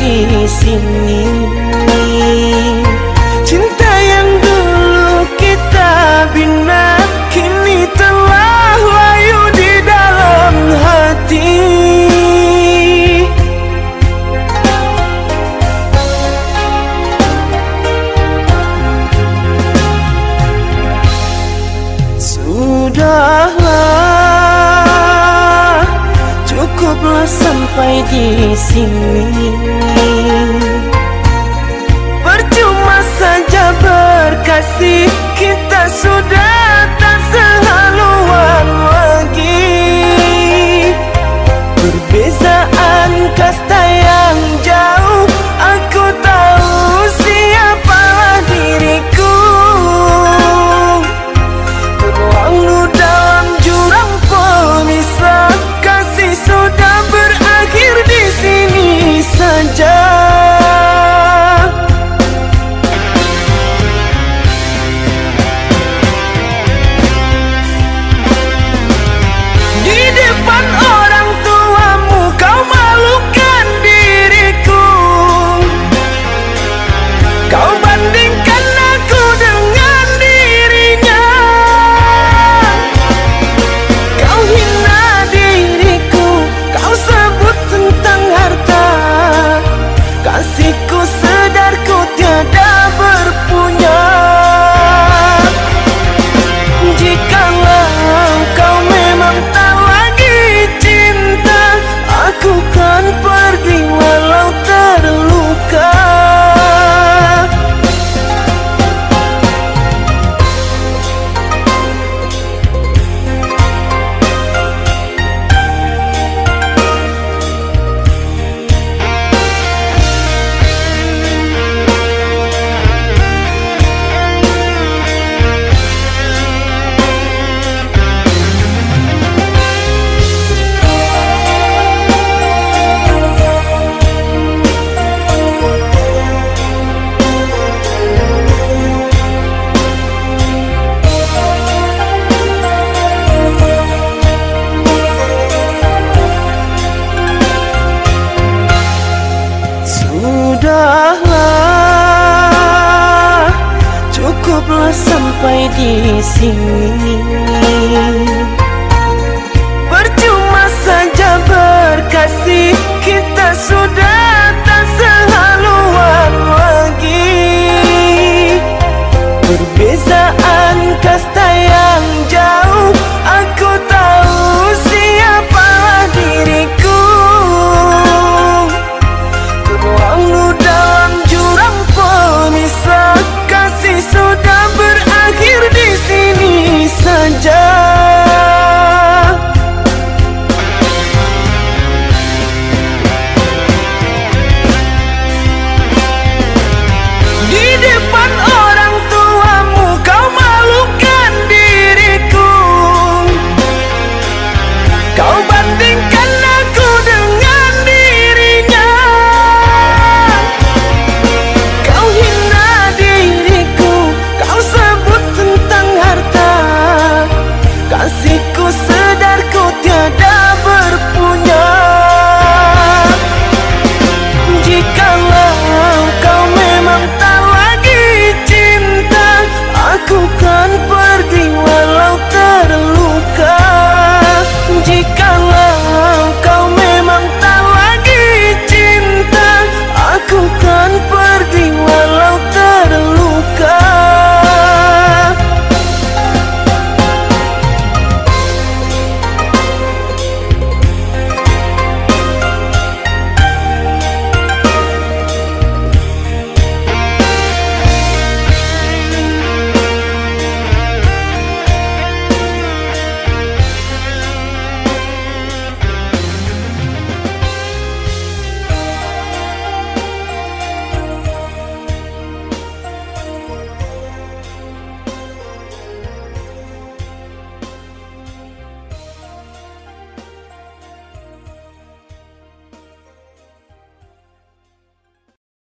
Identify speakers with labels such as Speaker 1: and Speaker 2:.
Speaker 1: đi xin yêu cukuplah sampai di sini Percuma saja berkasih. Kita sudah sudahlah cukuplah sampai di sini.